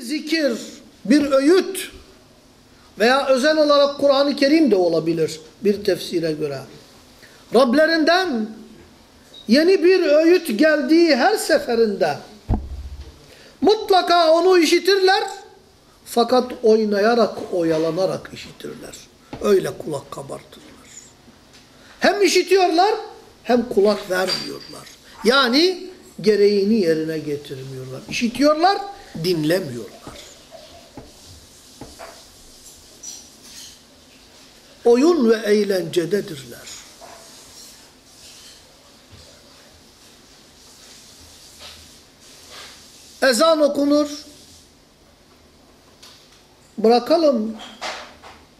Zikir, bir öğüt veya özel olarak Kur'an-ı Kerim de olabilir bir tefsire göre. Rablerinden yeni bir öğüt geldiği her seferinde mutlaka onu işitirler fakat oynayarak, oyalanarak işitirler. Öyle kulak kabartırlar. Hem işitiyorlar hem kulak vermiyorlar. Yani gereğini yerine getirmiyorlar. İşitiyorlar, dinlemiyorlar. Oyun ve eğlencededirler. Ezan okunur. Bırakalım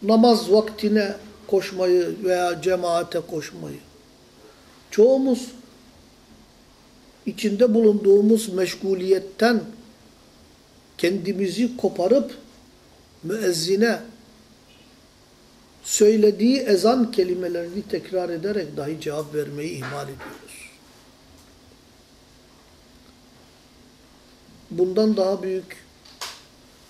namaz vaktine koşmayı veya cemaate koşmayı. Çoğumuz içinde bulunduğumuz meşguliyetten kendimizi koparıp müezzine söylediği ezan kelimelerini tekrar ederek dahi cevap vermeyi ihmal ediyoruz. Bundan daha büyük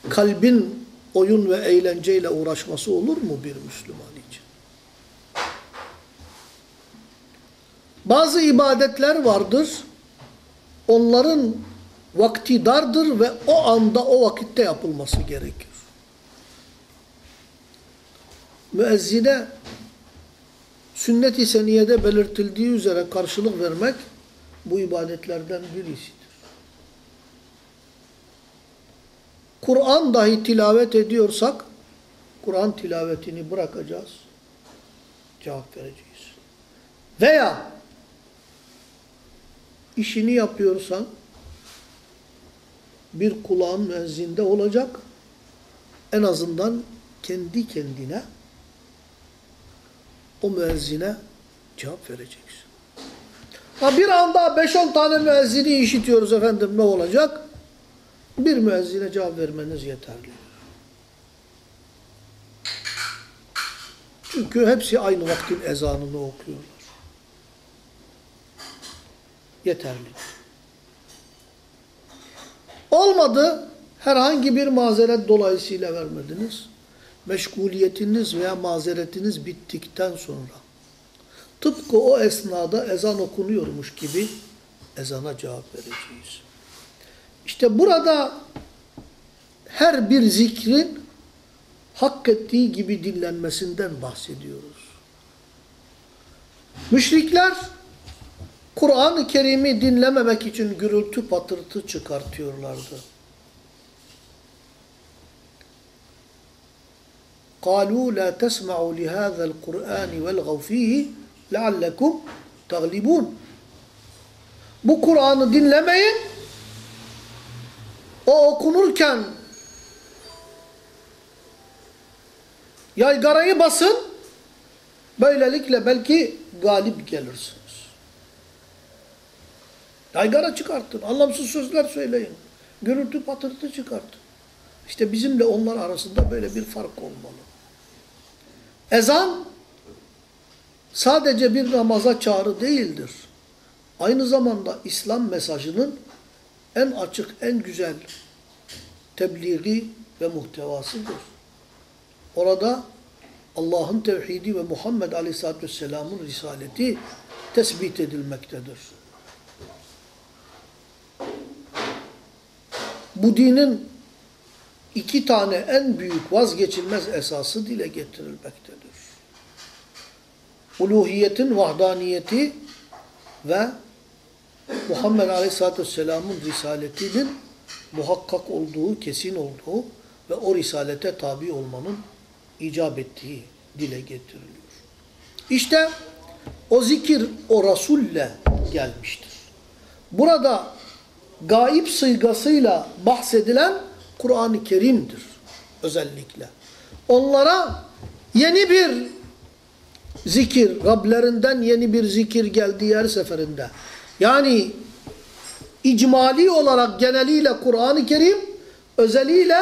kalbin oyun ve eğlenceyle uğraşması olur mu bir Müslüman için? Bazı ibadetler vardır. Onların vakti dardır ve o anda o vakitte yapılması gerekir. Müezzine sünnet-i seniyede belirtildiği üzere karşılık vermek bu ibadetlerden birisidir. Kur'an dahi tilavet ediyorsak Kur'an tilavetini bırakacağız. Cevap vereceğiz. Veya işini yapıyorsan bir kulağın müezzinde olacak. En azından kendi kendine o müezzine cevap vereceksin. Ha bir anda 5-10 tane müezzini işitiyoruz efendim ne olacak? Bir müezzine cevap vermeniz yeterli. Çünkü hepsi aynı vaktin ezanını okuyorlar. Yeterli. Olmadı, herhangi bir mazeret dolayısıyla vermediniz. Meşguliyetiniz veya mazeretiniz bittikten sonra tıpkı o esnada ezan okunuyormuş gibi ezana cevap vereceğiz. İşte burada her bir zikrin hak ettiği gibi dinlenmesinden bahsediyoruz. Müşrikler Kur'an-ı Kerim'i dinlememek için gürültü patırtı çıkartıyorlardı. قالوا لا تسمعوا لهذا القرآن والغوا فيه لعلكم تغلبون Bu Kur'an'ı dinlemeyin. O okunurken yaygarayı basın. Böylelikle belki galip gelirsiniz. Yaygara çıkartın. Anlamsız sözler söyleyin. Gürültü patırtı çıkartın. İşte bizimle onlar arasında böyle bir fark olmalı. Ezan sadece bir namaza çağrı değildir. Aynı zamanda İslam mesajının en açık, en güzel tebliği ve muhtevasıdır. Orada Allah'ın tevhidi ve Muhammed Aleyhisselatü Vesselam'ın risaleti tespit edilmektedir. Bu dinin iki tane en büyük vazgeçilmez esası dile getirilmektedir. Uluhiyetin vahdaniyeti ve Muhammed Aleyhisselatü Vesselam'ın risaletinin muhakkak olduğu, kesin olduğu ve o risalete tabi olmanın icap ettiği dile getiriliyor. İşte o zikir o Resul'le gelmiştir. Burada gaib sıygasıyla bahsedilen Kur'an-ı Kerim'dir özellikle. Onlara yeni bir zikir, Rablerinden yeni bir zikir geldiği her seferinde. Yani icmali olarak geneliyle Kur'an-ı Kerim, özeliyle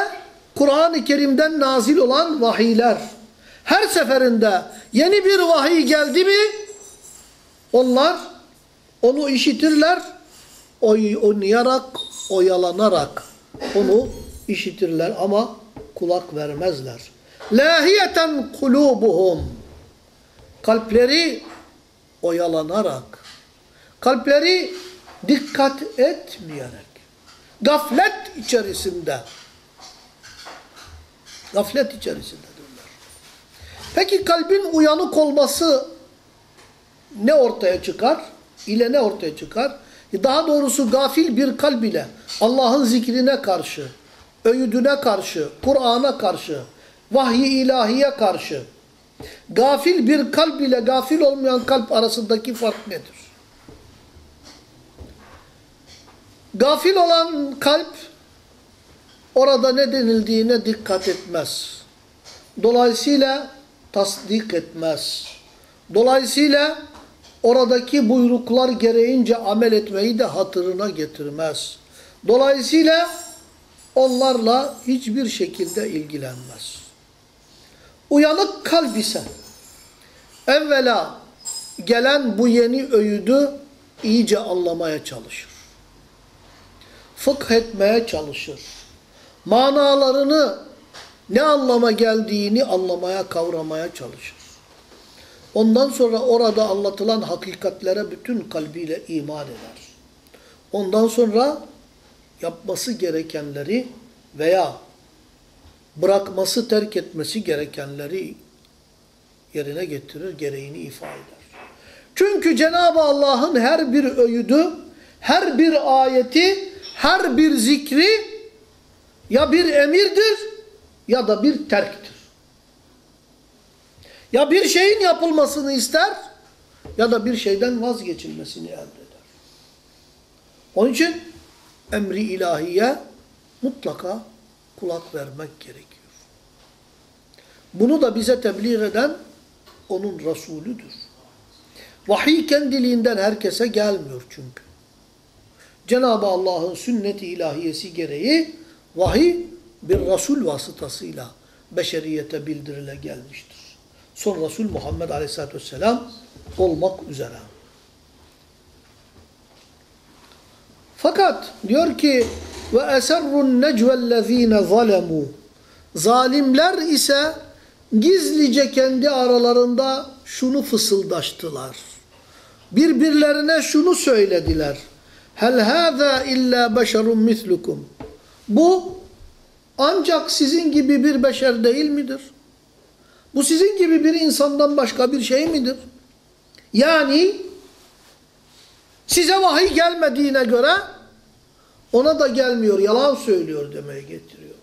Kur'an-ı Kerim'den nazil olan vahiyler. Her seferinde yeni bir vahiy geldi mi, onlar onu işitirler, oy oynayarak, oyalanarak onu işitirler ama kulak vermezler. Lahiyeten kulubuhum. Kalpleri oyalanarak, kalpleri dikkat etmeyerek, gaflet içerisinde, gaflet içerisindedirler. Peki kalbin uyanık olması ne ortaya çıkar? İle ne ortaya çıkar? Daha doğrusu gafil bir kalb ile Allah'ın zikrine karşı, öğüdüne karşı, Kur'an'a karşı, vahyi ilahiye karşı, gafil bir kalp ile gafil olmayan kalp arasındaki fark nedir? Gafil olan kalp orada ne denildiğine dikkat etmez. Dolayısıyla tasdik etmez. Dolayısıyla oradaki buyruklar gereğince amel etmeyi de hatırına getirmez. Dolayısıyla onlarla hiçbir şekilde ilgilenmez. Uyanık kalb ise evvela gelen bu yeni öğüdü iyice anlamaya çalışır. Fıkh etmeye çalışır. Manalarını ne anlama geldiğini anlamaya, kavramaya çalışır. Ondan sonra orada anlatılan hakikatlere bütün kalbiyle iman eder. Ondan sonra yapması gerekenleri veya bırakması, terk etmesi gerekenleri yerine getirir, gereğini ifade eder. Çünkü Cenab-ı Allah'ın her bir öğüdü, her bir ayeti, her bir zikri ya bir emirdir ya da bir terktir. Ya bir şeyin yapılmasını ister ya da bir şeyden vazgeçilmesini emreder. Onun için emri ilahiye mutlaka kulak vermek gerekiyor. Bunu da bize tebliğ eden onun Resulüdür. Vahiy kendiliğinden herkese gelmiyor çünkü. Cenab-ı Allah'ın sünnet-i ilahiyesi gereği vahiy bir Resul vasıtasıyla beşeriyete bildirile gelmiştir. Son Resul Muhammed Aleyhisselatü Vesselam olmak üzere. Fakat diyor ki ve eserrun necvellezine zalemu zalimler ise gizlice kendi aralarında şunu fısıldaştılar. Birbirlerine şunu söylediler. Hel hâzâ illa beşerun mislukum. Bu ancak sizin gibi bir beşer değil midir? Bu sizin gibi bir insandan başka bir şey midir? Yani size vahiy gelmediğine göre ona da gelmiyor, yalan söylüyor demeye getiriyorlar.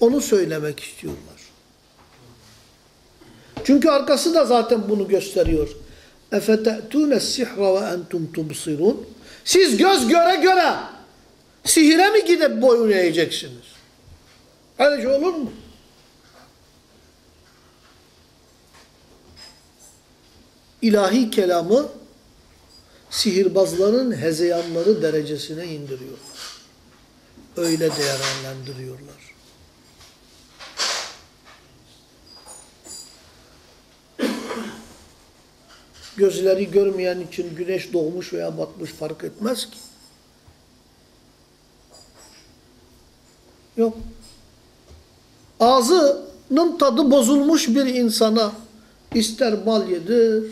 Onu söylemek istiyorlar. Çünkü arkası da zaten bunu gösteriyor. اَفَتَأْتُونَ السِّحْرَ وَاَنْتُمْ تُبْصِرُونَ Siz göz göre göre sihire mi gidip boyun eğeceksiniz? Öyle şey olur mu? İlahi kelamı sihirbazların hezeyanları derecesine indiriyorlar. Öyle değerlendiriyorlar. Gözleri görmeyen için güneş doğmuş veya batmış fark etmez ki. Yok. Ağzının tadı bozulmuş bir insana ister bal yedir,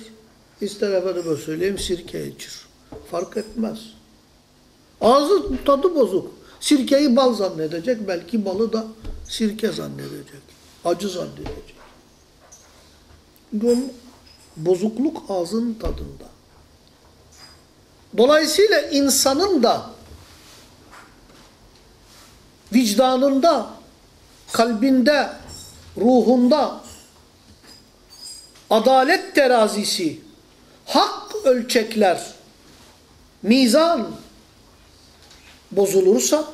ister efendime söyleyeyim sirke içir. Fark etmez. Ağzı tadı bozuk. Sirkeyi bal zannedecek, belki balı da sirke zannedecek. Acı zannedecek. Onun bozukluk ağzın tadında. Dolayısıyla insanın da vicdanında, kalbinde, ruhunda adalet terazisi, hak ölçekler, mizan bozulursa,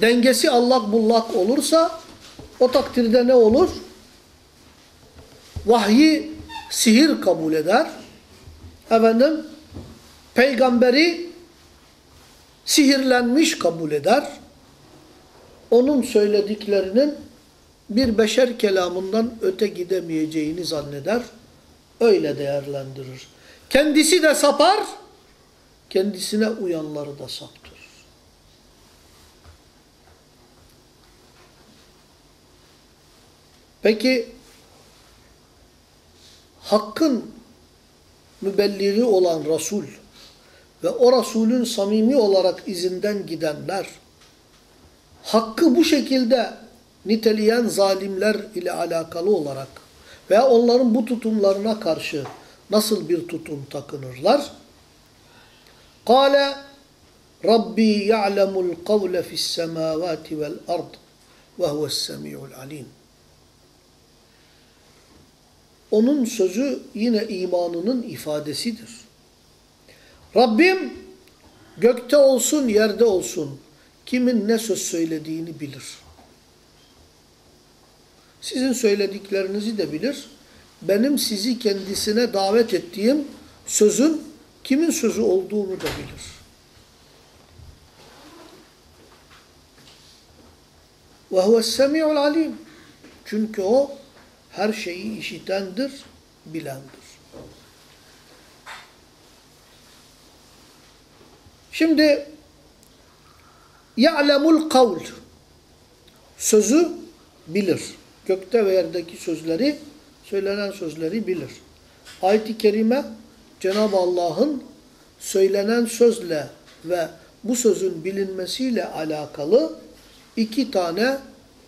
dengesi allak bullak olursa, o takdirde ne olur? Vahyi sihir kabul eder. Efendim, peygamberi sihirlenmiş kabul eder onun söylediklerinin bir beşer kelamından öte gidemeyeceğini zanneder. Öyle değerlendirir. Kendisi de sapar, kendisine uyanları da saptır. Peki, hakkın mübelliri olan Resul ve o Resulün samimi olarak izinden gidenler, hakkı bu şekilde niteleyen zalimler ile alakalı olarak veya onların bu tutumlarına karşı nasıl bir tutum takınırlar? Kale Rabbi ya'lemul kavle fis semavati vel ard ve huves semi'ul alim. Onun sözü yine imanının ifadesidir. Rabbim gökte olsun yerde olsun kimin ne söz söylediğini bilir. Sizin söylediklerinizi de bilir. Benim sizi kendisine davet ettiğim sözün kimin sözü olduğunu da bilir. Ve huves-semi'ul alim. Çünkü o her şeyi işitendir, bilendir. Şimdi ya'lemul kavl sözü bilir. Gökte ve yerdeki sözleri, söylenen sözleri bilir. Ayet-i kerime Cenab-ı Allah'ın söylenen sözle ve bu sözün bilinmesiyle alakalı iki tane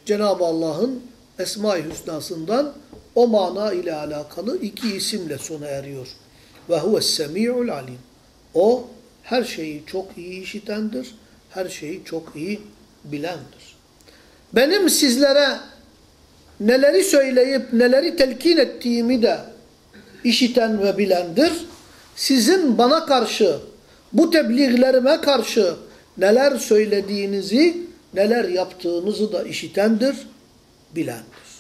Cenab-ı Allah'ın Esma-i Hüsna'sından o mana ile alakalı iki isimle sona eriyor. Ve huves-semi'ul alim. O her şeyi çok iyi işitendir, her şeyi çok iyi bilendir. Benim sizlere neleri söyleyip neleri telkin ettiğimi de işiten ve bilendir. Sizin bana karşı, bu tebliğlerime karşı neler söylediğinizi, neler yaptığınızı da işitendir, bilendir.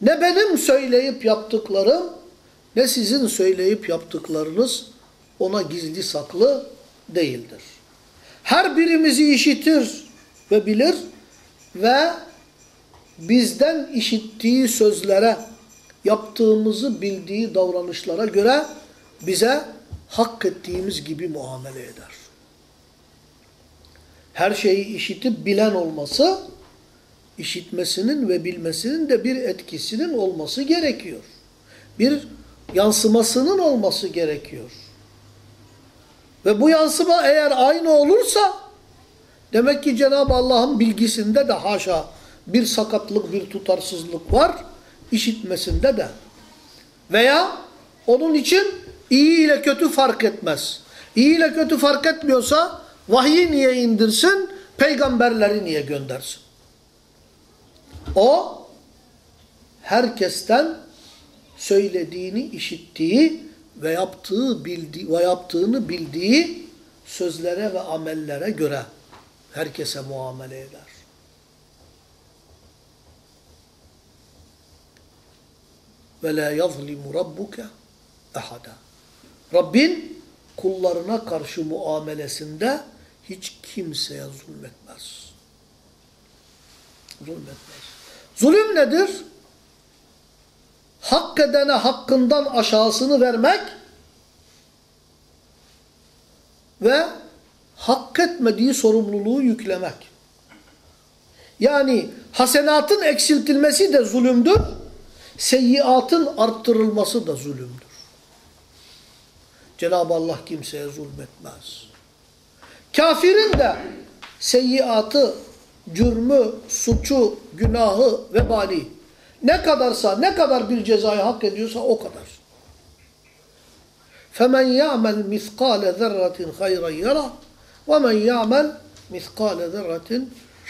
Ne benim söyleyip yaptıklarım, ne sizin söyleyip yaptıklarınız ona gizli saklı değildir. Her birimizi işitir ve bilir ve bizden işittiği sözlere, yaptığımızı bildiği davranışlara göre bize hak ettiğimiz gibi muamele eder. Her şeyi işitip bilen olması, işitmesinin ve bilmesinin de bir etkisinin olması gerekiyor. Bir yansımasının olması gerekiyor. Ve bu yansıma eğer aynı olursa demek ki Cenab-ı Allah'ın bilgisinde de haşa bir sakatlık, bir tutarsızlık var. işitmesinde de. Veya onun için iyi ile kötü fark etmez. İyi ile kötü fark etmiyorsa vahyi niye indirsin, peygamberleri niye göndersin? O herkesten söylediğini işittiği ve yaptığı bildiği ve yaptığını bildiği sözlere ve amellere göre herkese muamele eder. Ve la yazlimu rabbuke ahada. Rabbin kullarına karşı muamelesinde hiç kimseye zulmetmez. Zulmetmez. Zulüm nedir? Hak edene hakkından aşağısını vermek ve hak etmediği sorumluluğu yüklemek. Yani hasenatın eksiltilmesi de zulümdür, seyyiatın arttırılması da zulümdür. Cenab-ı Allah kimseye zulmetmez. Kafirin de seyyiatı, cürmü, suçu, günahı, vebali ne kadarsa, ne kadar bir cezayı hak ediyorsa o kadar. فَمَنْ يَعْمَلْ مِثْقَالَ ذَرَّةٍ خَيْرًا يَرَى وَمَنْ يَعْمَلْ مِثْقَالَ ذَرَّةٍ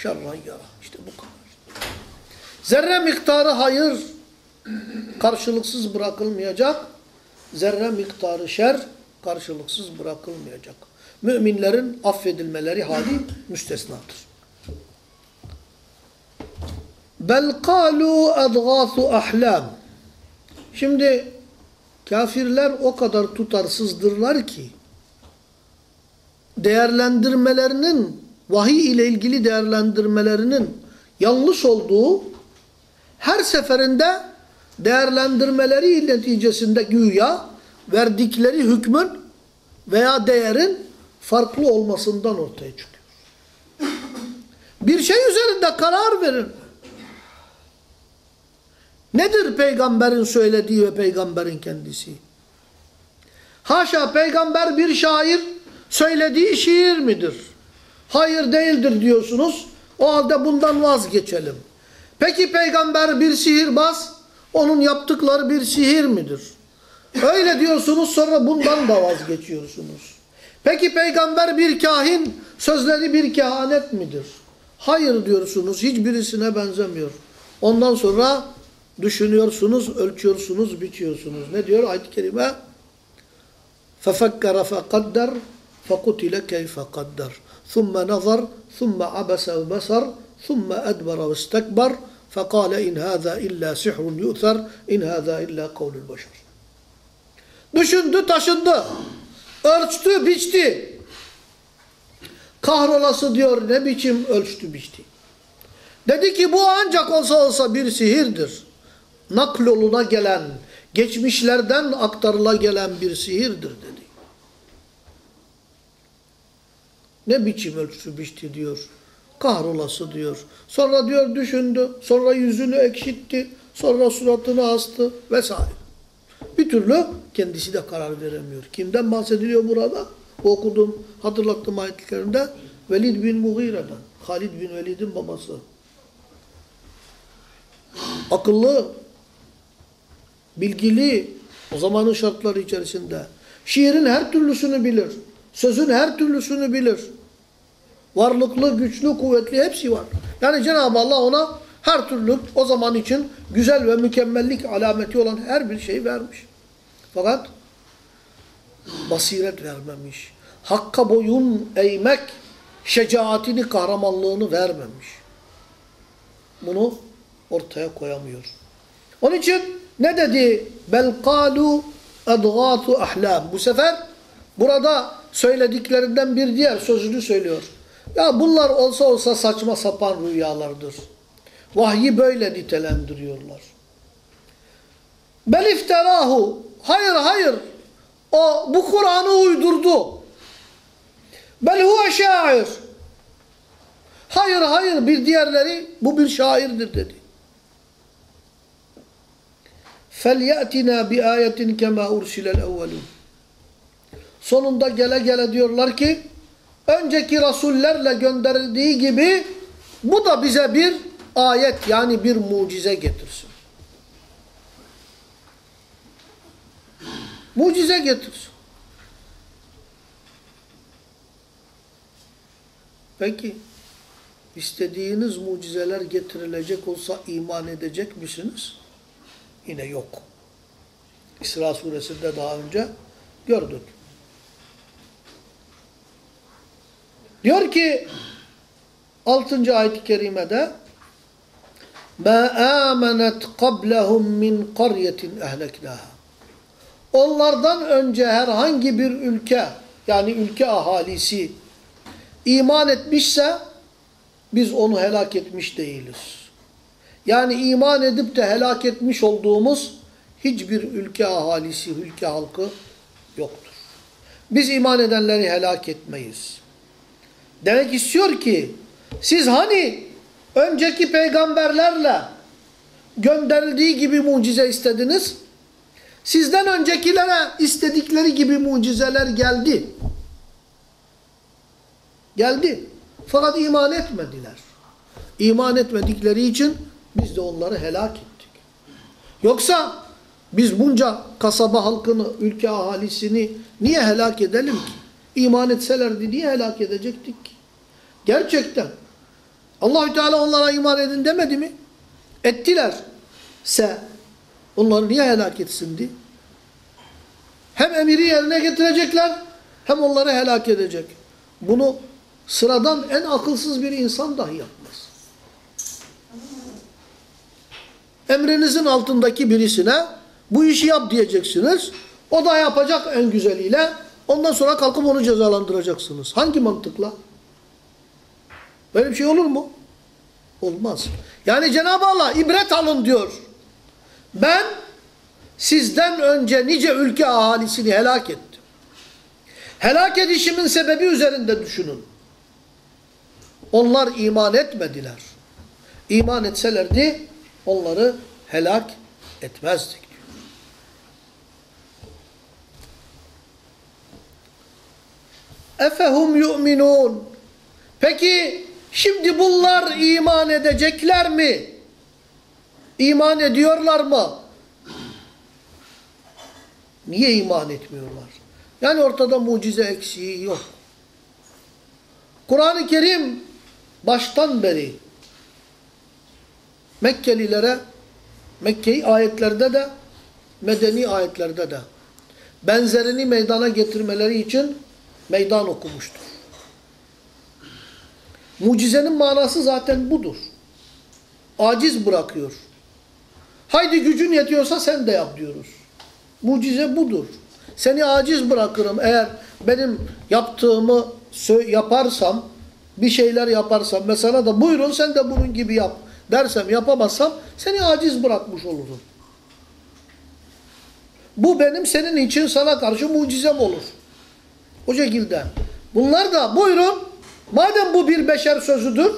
شَرًّا يَرَى İşte bu kadar. Zerre miktarı hayır karşılıksız bırakılmayacak. Zerre miktarı şer karşılıksız bırakılmayacak. Müminlerin affedilmeleri hali müstesnadır. Bel kalu adgâsu ahlam. Şimdi kafirler o kadar tutarsızdırlar ki değerlendirmelerinin vahiy ile ilgili değerlendirmelerinin yanlış olduğu her seferinde değerlendirmeleri neticesinde güya verdikleri hükmün veya değerin farklı olmasından ortaya çıkıyor. Bir şey üzerinde karar verin. Nedir peygamberin söylediği ve peygamberin kendisi? Haşa peygamber bir şair söylediği şiir midir? Hayır değildir diyorsunuz. O halde bundan vazgeçelim. Peki peygamber bir sihirbaz, onun yaptıkları bir sihir midir? Öyle diyorsunuz sonra bundan da vazgeçiyorsunuz. Peki peygamber bir kahin, sözleri bir kehanet midir? Hayır diyorsunuz, hiçbirisine benzemiyor. Ondan sonra düşünüyorsunuz, ölçüyorsunuz, biçiyorsunuz. Ne diyor ayet-i kerime? فَفَكَّرَ فَقَدَّرْ فَقُتِلَ كَيْفَ قَدَّرْ ثُمَّ نَظَرْ ثُمَّ عَبَسَ وَبَصَرْ ثُمَّ أَدْبَرَ وَاسْتَكْبَرْ فَقَالَ إِنْ هَذَا إِلَّا سِحْرٌ يُؤْثَرْ إِنْ هَذَا إِلَّا قَوْلُ الْبَشَرِ Düşündü, taşındı. Ölçtü, biçti. Kahrolası diyor ne biçim ölçtü, biçti. Dedi ki bu ancak olsa olsa bir sihirdir. Nakloluna gelen, geçmişlerden aktarıla gelen bir sihirdir dedi. Ne biçim ölçtü, biçti diyor. Kahrolası diyor. Sonra diyor düşündü, sonra yüzünü ekşitti, sonra suratını astı vesaire. Bir türlü kendisi de karar veremiyor. Kimden bahsediliyor burada? Bu okuduğum, hatırlattığım ayetlerinde Velid bin Mughire'den. Halid bin Velid'in babası. Akıllı, bilgili, o zamanın şartları içerisinde. Şiirin her türlüsünü bilir. Sözün her türlüsünü bilir. Varlıklı, güçlü, kuvvetli hepsi var. Yani Cenab-ı Allah ona her türlü o zaman için güzel ve mükemmellik alameti olan her bir şey vermiş. Fakat basiret vermemiş. Hakka boyun eğmek, şecaatini, kahramanlığını vermemiş. Bunu ortaya koyamıyor. Onun için ne dedi? Bel kalu adgatu ahlam. Bu sefer burada söylediklerinden bir diğer sözünü söylüyor. Ya bunlar olsa olsa saçma sapan rüyalardır. Vahyi böyle nitelendiriyorlar. Bel ifterahu. Hayır hayır. O bu Kur'an'ı uydurdu. Bel huve şair. Hayır hayır bir diğerleri bu bir şairdir dedi. فَلْيَأْتِنَا بِآيَةٍ كَمَا اُرْسِلَ الْاَوَّلُونَ Sonunda gele gele diyorlar ki önceki rasullerle gönderildiği gibi bu da bize bir ayet yani bir mucize getirsin. Mucize getirsin. Peki istediğiniz mucizeler getirilecek olsa iman edecek misiniz? Yine yok. İsra suresinde daha önce gördük. Diyor ki 6. ayet-i kerimede مَا آمَنَتْ قَبْلَهُمْ مِنْ قَرْيَةٍ اَهْلَكْنَاهَا Onlardan önce herhangi bir ülke yani ülke ahalisi iman etmişse biz onu helak etmiş değiliz. Yani iman edip de helak etmiş olduğumuz hiçbir ülke ahalisi, ülke halkı yoktur. Biz iman edenleri helak etmeyiz. Demek istiyor ki siz hani önceki peygamberlerle gönderildiği gibi mucize istediniz? Sizden öncekilere istedikleri gibi mucizeler geldi. Geldi. Fakat iman etmediler. İman etmedikleri için biz de onları helak ettik. Yoksa biz bunca kasaba halkını, ülke ahalisini niye helak edelim ki? İman etselerdi niye helak edecektik ki? Gerçekten. Allahü Teala onlara iman edin demedi mi? Ettilerse onları niye helak etsindi? Hem emiri yerine getirecekler hem onları helak edecek. Bunu sıradan en akılsız bir insan dahi yapmaz. Emrinizin altındaki birisine bu işi yap diyeceksiniz. O da yapacak en güzeliyle. Ondan sonra kalkıp onu cezalandıracaksınız. Hangi mantıkla? Böyle bir şey olur mu? Olmaz. Yani Cenab-ı Allah ibret alın diyor. Ben sizden önce nice ülke ahalisini helak ettim. Helak edişimin sebebi üzerinde düşünün. Onlar iman etmediler. İman etselerdi onları helak etmezdik diyor. Efehum yu'minun. Peki şimdi bunlar iman edecekler mi? İman ediyorlar mı? Niye iman etmiyorlar? Yani ortada mucize eksiği yok. Kur'an-ı Kerim baştan beri Mekkelilere Mekke'yi ayetlerde de medeni ayetlerde de benzerini meydana getirmeleri için meydan okumuştur. Mucizenin manası zaten budur. Aciz bırakıyor. Haydi gücün yetiyorsa sen de yap diyoruz. Mucize budur. Seni aciz bırakırım eğer benim yaptığımı yaparsam, bir şeyler yaparsam ve sana da buyurun sen de bunun gibi yap dersem yapamazsam seni aciz bırakmış olurum. Bu benim senin için sana karşı mucizem olur. O şekilde. Bunlar da buyurun madem bu bir beşer sözüdür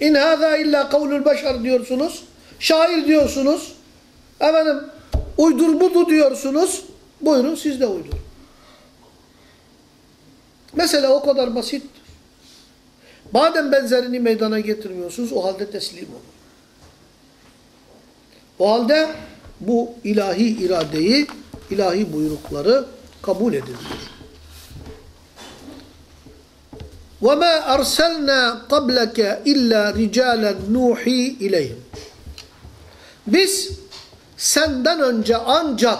in hâzâ illa kavlul beşer diyorsunuz. Şair diyorsunuz. Efendim uydur budu diyorsunuz. Buyurun siz de uydurun. Mesele o kadar basittir. Madem benzerini meydana getirmiyorsunuz o halde teslim olun. O halde bu ilahi iradeyi, ilahi buyrukları kabul edin. وَمَا أَرْسَلْنَا قَبْلَكَ إِلَّا رِجَالًا نُوحِي اِلَيْهِمْ Biz senden önce ancak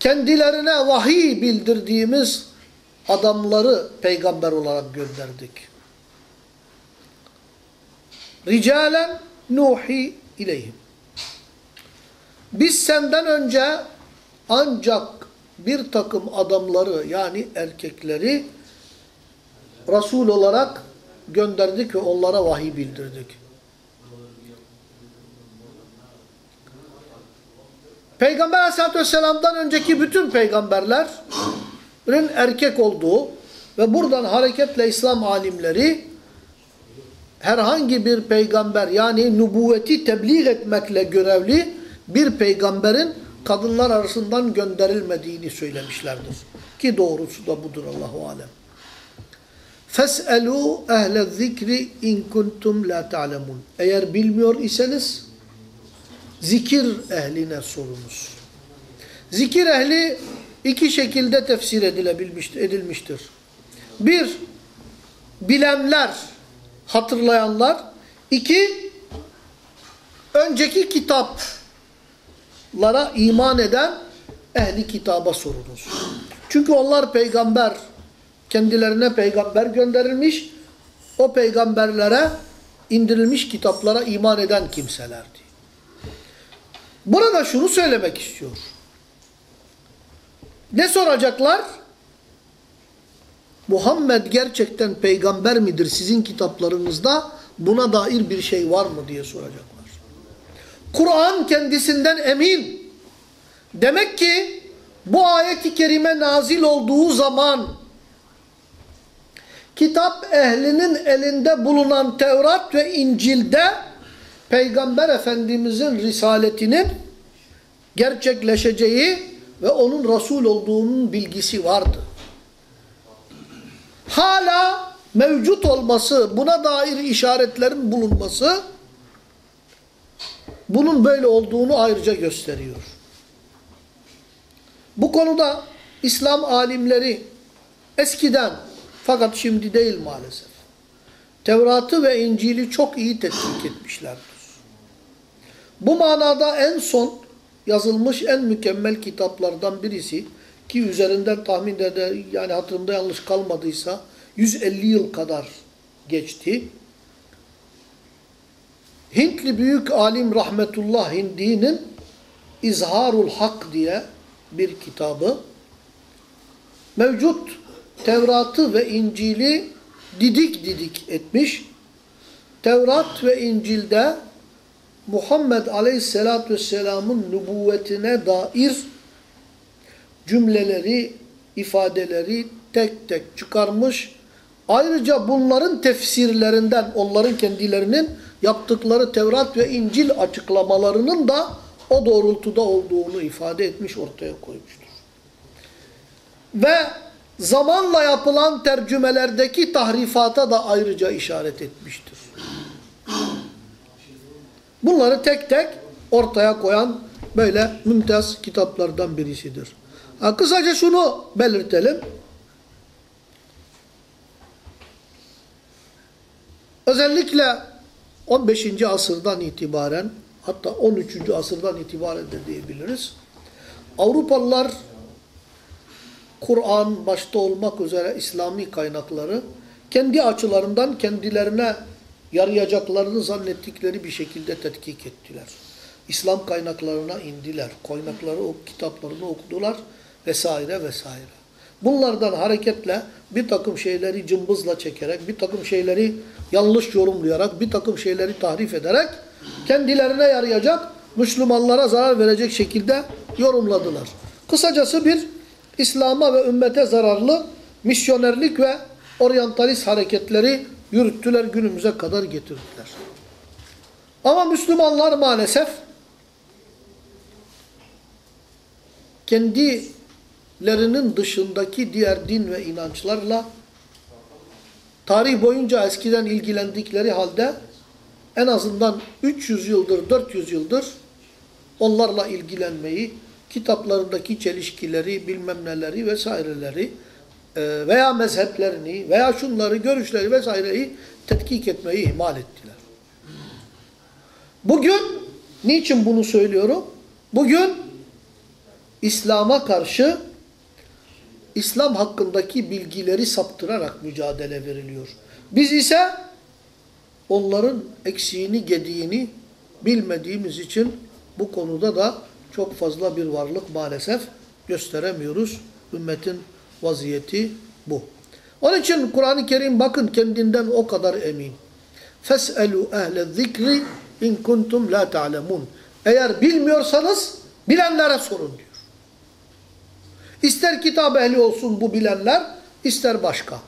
kendilerine vahiy bildirdiğimiz adamları peygamber olarak gönderdik. Ricalen nuhi ileyhim. Biz senden önce ancak bir takım adamları yani erkekleri Resul olarak gönderdik ve onlara vahiy bildirdik. Peygamber aleyhissalatü vesselam'dan önceki bütün peygamberlerin erkek olduğu ve buradan hareketle İslam alimleri herhangi bir peygamber yani nübüvveti tebliğ etmekle görevli bir peygamberin kadınlar arasından gönderilmediğini söylemişlerdir. Ki doğrusu da budur Allahu alem. Fes'elu ehle zikri in kuntum la ta'lemun. Eğer bilmiyor iseniz zikir ehline sorunuz. Zikir ehli iki şekilde tefsir edilmiştir. Bir, bilenler, hatırlayanlar. İki, önceki kitaplara iman eden ehli kitaba sorunuz. Çünkü onlar peygamber, kendilerine peygamber gönderilmiş, o peygamberlere indirilmiş kitaplara iman eden kimselerdi. Burada şunu söylemek istiyor. Ne soracaklar? Muhammed gerçekten peygamber midir sizin kitaplarınızda? Buna dair bir şey var mı diye soracaklar. Kur'an kendisinden emin. Demek ki bu ayeti kerime nazil olduğu zaman kitap ehlinin elinde bulunan Tevrat ve İncil'de Peygamber Efendimizin risaletinin gerçekleşeceği ve onun Resul olduğunun bilgisi vardı. Hala mevcut olması, buna dair işaretlerin bulunması bunun böyle olduğunu ayrıca gösteriyor. Bu konuda İslam alimleri eskiden fakat şimdi değil maalesef. Tevrat'ı ve İncil'i çok iyi tetkik etmişlerdir. Bu manada en son yazılmış en mükemmel kitaplardan birisi ki üzerinden tahmin de yani hatırımda yanlış kalmadıysa 150 yıl kadar geçti. Hintli büyük alim Rahmetullah Hindi'nin İzharul Hak diye bir kitabı mevcut Tevrat'ı ve İncil'i didik didik etmiş. Tevrat ve İncil'de Muhammed Aleyhisselatü Vesselam'ın nübüvvetine dair cümleleri, ifadeleri tek tek çıkarmış. Ayrıca bunların tefsirlerinden, onların kendilerinin yaptıkları Tevrat ve İncil açıklamalarının da o doğrultuda olduğunu ifade etmiş, ortaya koymuştur. Ve zamanla yapılan tercümelerdeki tahrifata da ayrıca işaret etmiştir. Bunları tek tek ortaya koyan böyle mümtaz kitaplardan birisidir. Ha, kısaca şunu belirtelim. Özellikle 15. asırdan itibaren hatta 13. asırdan itibaren de diyebiliriz. Avrupalılar Kur'an başta olmak üzere İslami kaynakları kendi açılarından kendilerine yarayacaklarını zannettikleri bir şekilde tetkik ettiler. İslam kaynaklarına indiler. Kaynakları, o kitaplarını okudular vesaire vesaire. Bunlardan hareketle bir takım şeyleri cımbızla çekerek, bir takım şeyleri yanlış yorumlayarak, bir takım şeyleri tahrif ederek kendilerine yarayacak, Müslümanlara zarar verecek şekilde yorumladılar. Kısacası bir İslam'a ve ümmete zararlı misyonerlik ve oryantalist hareketleri yürüttüler, günümüze kadar getirdiler. Ama Müslümanlar maalesef kendilerinin dışındaki diğer din ve inançlarla tarih boyunca eskiden ilgilendikleri halde en azından 300 yıldır, 400 yıldır onlarla ilgilenmeyi, kitaplarındaki çelişkileri, bilmem neleri vesaireleri e, veya mezheplerini veya şunları, görüşleri vesaireyi tetkik etmeyi ihmal ettiler. Bugün, niçin bunu söylüyorum? Bugün İslam'a karşı İslam hakkındaki bilgileri saptırarak mücadele veriliyor. Biz ise onların eksiğini, gediğini bilmediğimiz için bu konuda da çok fazla bir varlık maalesef gösteremiyoruz. Ümmetin vaziyeti bu. Onun için Kur'an-ı Kerim bakın kendinden o kadar emin. فَاسْأَلُوا اَهْلَ الذِّكْرِ اِنْ كُنْتُمْ لَا تَعْلَمُونَ Eğer bilmiyorsanız bilenlere sorun diyor. İster kitap ehli olsun bu bilenler, ister başka.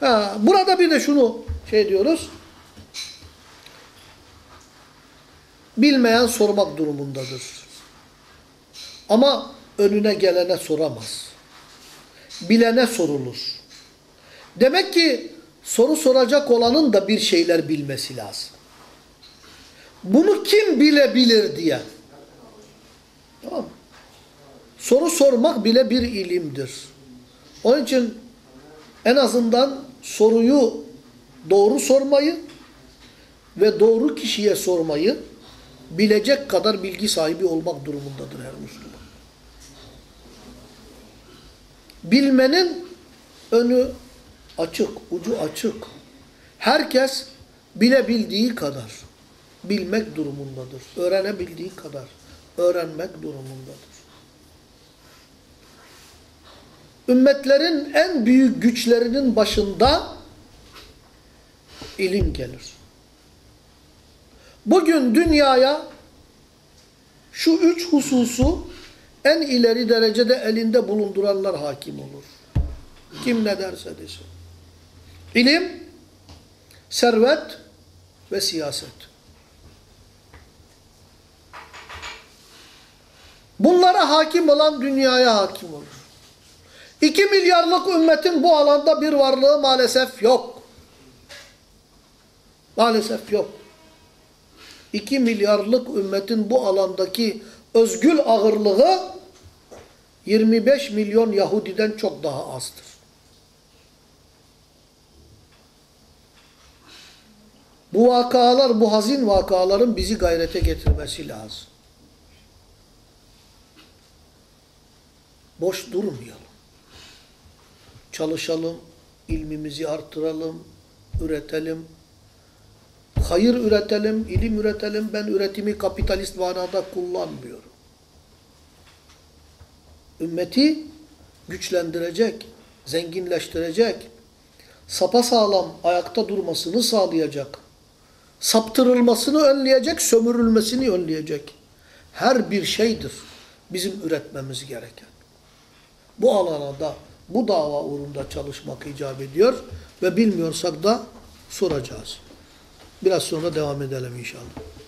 Ha, burada bir de şunu şey diyoruz. Bilmeyen sormak durumundadır. Ama önüne gelene soramaz. Bilene sorulur. Demek ki soru soracak olanın da bir şeyler bilmesi lazım. Bunu kim bilebilir diye. Tamam Soru sormak bile bir ilimdir. Onun için en azından soruyu doğru sormayı ve doğru kişiye sormayı bilecek kadar bilgi sahibi olmak durumundadır her Müslüman. Bilmenin önü açık, ucu açık. Herkes bilebildiği kadar bilmek durumundadır. Öğrenebildiği kadar öğrenmek durumundadır. Ümmetlerin en büyük güçlerinin başında ilim gelir. Bugün dünyaya şu üç hususu en ileri derecede elinde bulunduranlar hakim olur. Kim ne derse desin. İlim, servet ve siyaset. Bunlara hakim olan dünyaya hakim olur. İki milyarlık ümmetin bu alanda bir varlığı maalesef yok. Maalesef yok. İki milyarlık ümmetin bu alandaki özgül ağırlığı 25 milyon Yahudiden çok daha azdır. Bu vakalar, bu hazin vakaların bizi gayrete getirmesi lazım. Boş durmayalım. Çalışalım, ilmimizi artıralım, üretelim. Hayır üretelim, ilim üretelim. Ben üretimi kapitalist manada kullanmıyorum. Ümmeti güçlendirecek, zenginleştirecek, sapasağlam ayakta durmasını sağlayacak, saptırılmasını önleyecek, sömürülmesini önleyecek. Her bir şeydir bizim üretmemiz gereken. Bu alana bu dava uğrunda çalışmak icap ediyor ve bilmiyorsak da soracağız. Biraz sonra devam edelim inşallah.